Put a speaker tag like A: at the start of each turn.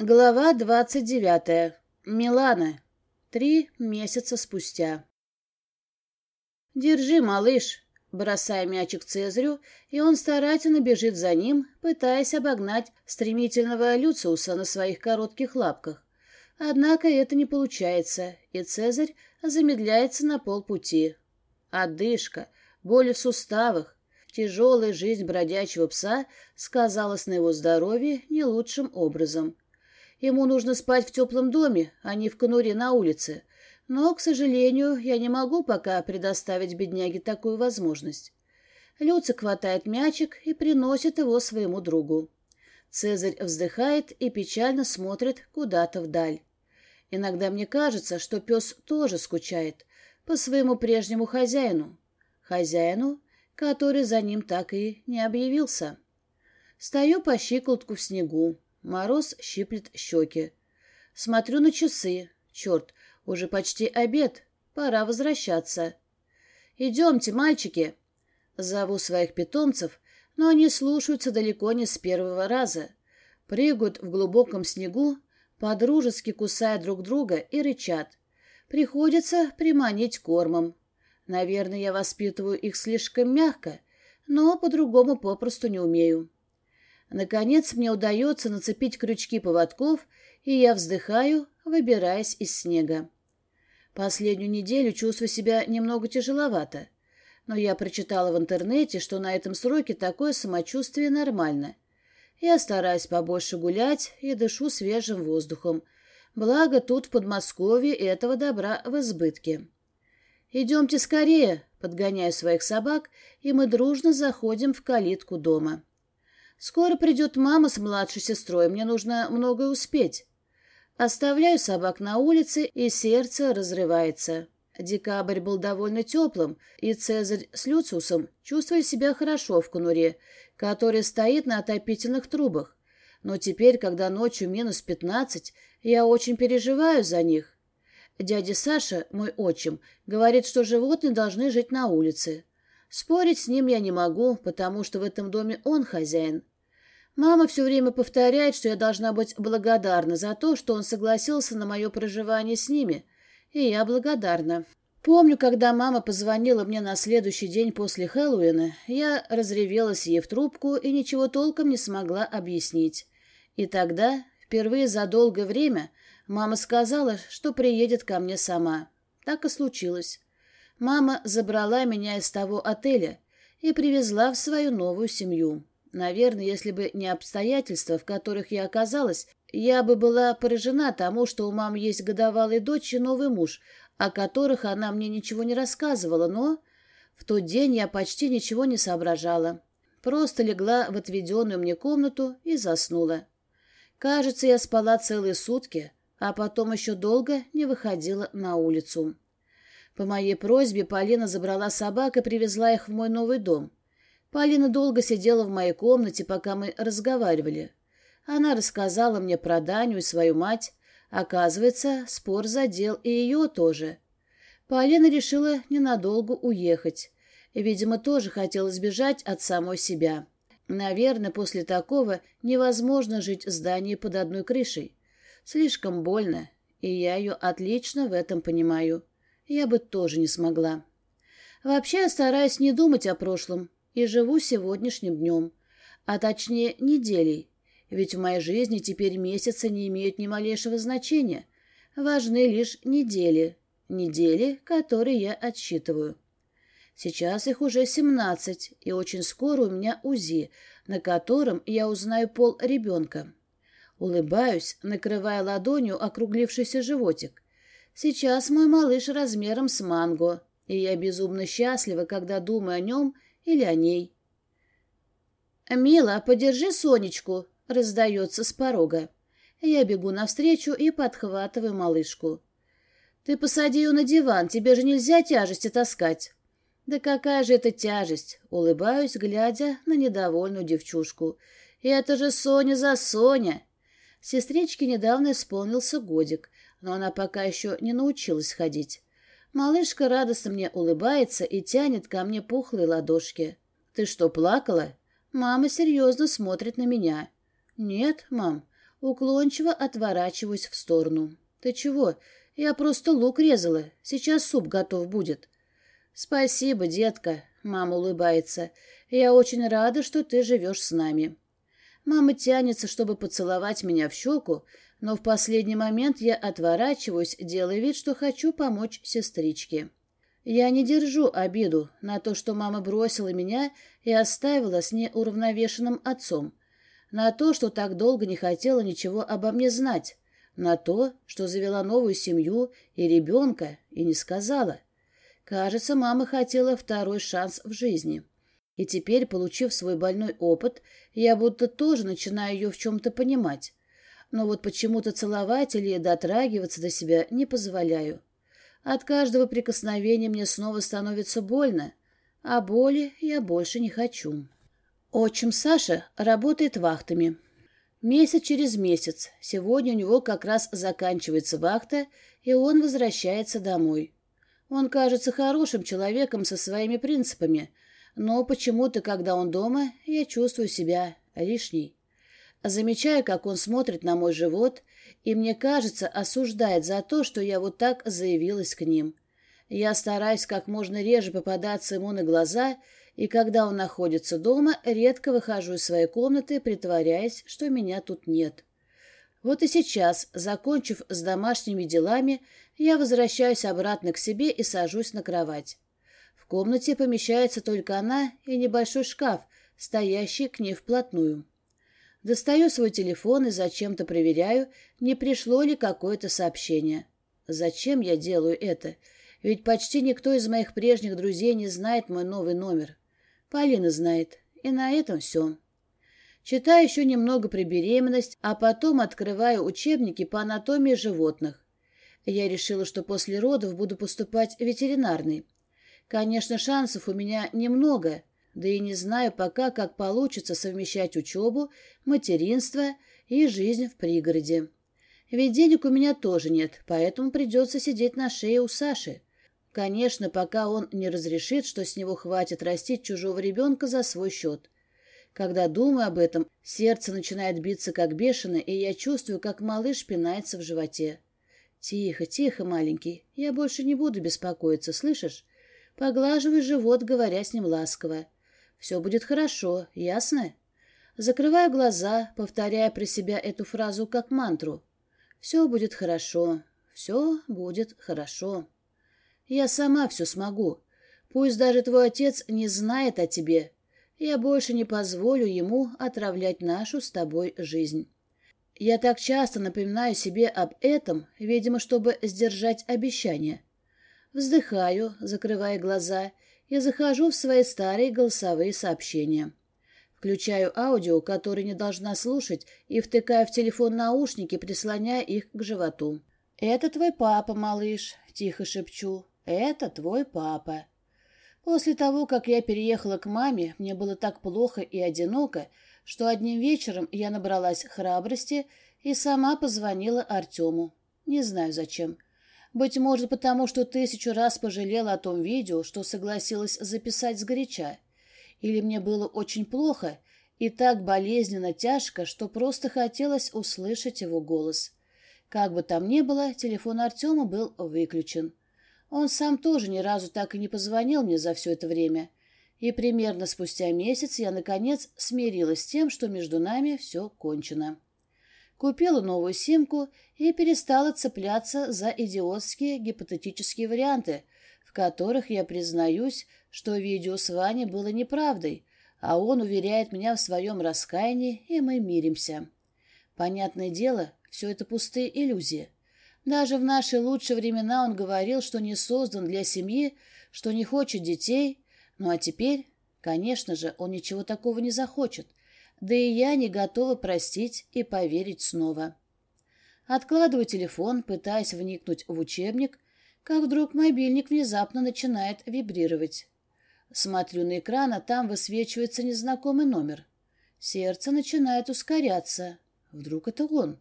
A: Глава двадцать девятая. Милана. Три месяца спустя. «Держи, малыш!» Бросая мячик Цезарю, и он старательно бежит за ним, пытаясь обогнать стремительного Люциуса на своих коротких лапках. Однако это не получается, и Цезарь замедляется на полпути. Одышка, боли в суставах, тяжелая жизнь бродячего пса сказалась на его здоровье не лучшим образом — Ему нужно спать в теплом доме, а не в конуре на улице. Но, к сожалению, я не могу пока предоставить бедняге такую возможность. Люцик хватает мячик и приносит его своему другу. Цезарь вздыхает и печально смотрит куда-то вдаль. Иногда мне кажется, что пес тоже скучает по своему прежнему хозяину. Хозяину, который за ним так и не объявился. Стою по щиколотку в снегу. Мороз щиплет щеки. Смотрю на часы. Черт, уже почти обед. Пора возвращаться. «Идемте, мальчики!» Зову своих питомцев, но они слушаются далеко не с первого раза. Прыгают в глубоком снегу, подружески кусая друг друга и рычат. Приходится приманить кормом. Наверное, я воспитываю их слишком мягко, но по-другому попросту не умею. Наконец мне удается нацепить крючки поводков, и я вздыхаю, выбираясь из снега. Последнюю неделю чувствую себя немного тяжеловато, но я прочитала в интернете, что на этом сроке такое самочувствие нормально. Я стараюсь побольше гулять и дышу свежим воздухом, благо тут в Подмосковье этого добра в избытке. «Идемте скорее», — подгоняю своих собак, и мы дружно заходим в калитку дома. Скоро придет мама с младшей сестрой, мне нужно многое успеть. Оставляю собак на улице, и сердце разрывается. Декабрь был довольно теплым, и Цезарь с Люциусом чувствовали себя хорошо в конуре, который стоит на отопительных трубах. Но теперь, когда ночью минус пятнадцать, я очень переживаю за них. Дядя Саша, мой отчим, говорит, что животные должны жить на улице. Спорить с ним я не могу, потому что в этом доме он хозяин. Мама все время повторяет, что я должна быть благодарна за то, что он согласился на мое проживание с ними, и я благодарна. Помню, когда мама позвонила мне на следующий день после Хэллоуина, я разревелась ей в трубку и ничего толком не смогла объяснить. И тогда, впервые за долгое время, мама сказала, что приедет ко мне сама. Так и случилось. Мама забрала меня из того отеля и привезла в свою новую семью. Наверное, если бы не обстоятельства, в которых я оказалась, я бы была поражена тому, что у мамы есть годовалая дочь и новый муж, о которых она мне ничего не рассказывала, но в тот день я почти ничего не соображала. Просто легла в отведенную мне комнату и заснула. Кажется, я спала целые сутки, а потом еще долго не выходила на улицу. По моей просьбе Полина забрала собак и привезла их в мой новый дом. Полина долго сидела в моей комнате, пока мы разговаривали. Она рассказала мне про Даню и свою мать. Оказывается, спор задел и ее тоже. Полина решила ненадолго уехать. Видимо, тоже хотела сбежать от самой себя. Наверное, после такого невозможно жить в здании под одной крышей. Слишком больно, и я ее отлично в этом понимаю я бы тоже не смогла. Вообще я стараюсь не думать о прошлом и живу сегодняшним днем, а точнее неделей, ведь в моей жизни теперь месяцы не имеют ни малейшего значения, важны лишь недели, недели, которые я отсчитываю. Сейчас их уже семнадцать, и очень скоро у меня УЗИ, на котором я узнаю пол ребенка. Улыбаюсь, накрывая ладонью округлившийся животик. Сейчас мой малыш размером с манго, и я безумно счастлива, когда думаю о нем или о ней. «Мила, подержи Сонечку», — раздается с порога. Я бегу навстречу и подхватываю малышку. «Ты посади ее на диван, тебе же нельзя тяжести таскать». «Да какая же это тяжесть!» — улыбаюсь, глядя на недовольную девчушку. «Это же Соня за Соня!» Сестричке недавно исполнился годик, но она пока еще не научилась ходить. Малышка радостно мне улыбается и тянет ко мне пухлые ладошки. «Ты что, плакала?» Мама серьезно смотрит на меня. «Нет, мам, Уклончиво отворачиваюсь в сторону. «Ты чего? Я просто лук резала. Сейчас суп готов будет». «Спасибо, детка», — мама улыбается. «Я очень рада, что ты живешь с нами». Мама тянется, чтобы поцеловать меня в щеку, но в последний момент я отворачиваюсь, делая вид, что хочу помочь сестричке. Я не держу обиду на то, что мама бросила меня и оставила с неуравновешенным отцом, на то, что так долго не хотела ничего обо мне знать, на то, что завела новую семью и ребенка и не сказала. Кажется, мама хотела второй шанс в жизни. И теперь, получив свой больной опыт, я будто тоже начинаю ее в чем-то понимать. Но вот почему-то целовать или дотрагиваться до себя не позволяю. От каждого прикосновения мне снова становится больно, а боли я больше не хочу. Отчим Саша работает вахтами. Месяц через месяц. Сегодня у него как раз заканчивается вахта, и он возвращается домой. Он кажется хорошим человеком со своими принципами, но почему-то, когда он дома, я чувствую себя лишней. Замечаю, как он смотрит на мой живот, и, мне кажется, осуждает за то, что я вот так заявилась к ним. Я стараюсь как можно реже попадаться ему на глаза, и когда он находится дома, редко выхожу из своей комнаты, притворяясь, что меня тут нет. Вот и сейчас, закончив с домашними делами, я возвращаюсь обратно к себе и сажусь на кровать. В комнате помещается только она и небольшой шкаф, стоящий к ней вплотную. Достаю свой телефон и зачем-то проверяю, не пришло ли какое-то сообщение. Зачем я делаю это? Ведь почти никто из моих прежних друзей не знает мой новый номер. Полина знает. И на этом все. Читаю еще немного про беременность, а потом открываю учебники по анатомии животных. Я решила, что после родов буду поступать в ветеринарный. Конечно, шансов у меня немного, да и не знаю пока, как получится совмещать учебу, материнство и жизнь в пригороде. Ведь денег у меня тоже нет, поэтому придется сидеть на шее у Саши. Конечно, пока он не разрешит, что с него хватит растить чужого ребенка за свой счет. Когда думаю об этом, сердце начинает биться как бешеное, и я чувствую, как малыш пинается в животе. «Тихо, тихо, маленький. Я больше не буду беспокоиться, слышишь?» Поглаживаю живот, говоря с ним ласково. «Все будет хорошо, ясно?» Закрываю глаза, повторяя про себя эту фразу как мантру. «Все будет хорошо, все будет хорошо. Я сама все смогу. Пусть даже твой отец не знает о тебе. Я больше не позволю ему отравлять нашу с тобой жизнь». Я так часто напоминаю себе об этом, видимо, чтобы сдержать обещание. Вздыхаю, закрывая глаза, и захожу в свои старые голосовые сообщения. Включаю аудио, которое не должна слушать, и втыкаю в телефон наушники, прислоняя их к животу. «Это твой папа, малыш», — тихо шепчу. «Это твой папа». После того, как я переехала к маме, мне было так плохо и одиноко, что одним вечером я набралась храбрости и сама позвонила Артему. Не знаю зачем. Быть может, потому что тысячу раз пожалела о том видео, что согласилась записать сгоряча. Или мне было очень плохо и так болезненно тяжко, что просто хотелось услышать его голос. Как бы там ни было, телефон Артема был выключен. Он сам тоже ни разу так и не позвонил мне за все это время. И примерно спустя месяц я, наконец, смирилась с тем, что между нами все кончено. Купила новую симку и перестала цепляться за идиотские гипотетические варианты, в которых я признаюсь, что видео с Ваней было неправдой, а он уверяет меня в своем раскаянии, и мы миримся. Понятное дело, все это пустые иллюзии. Даже в наши лучшие времена он говорил, что не создан для семьи, что не хочет детей, ну а теперь, конечно же, он ничего такого не захочет. Да и я не готова простить и поверить снова. Откладываю телефон, пытаясь вникнуть в учебник, как вдруг мобильник внезапно начинает вибрировать. Смотрю на экран, а там высвечивается незнакомый номер. Сердце начинает ускоряться. Вдруг это он?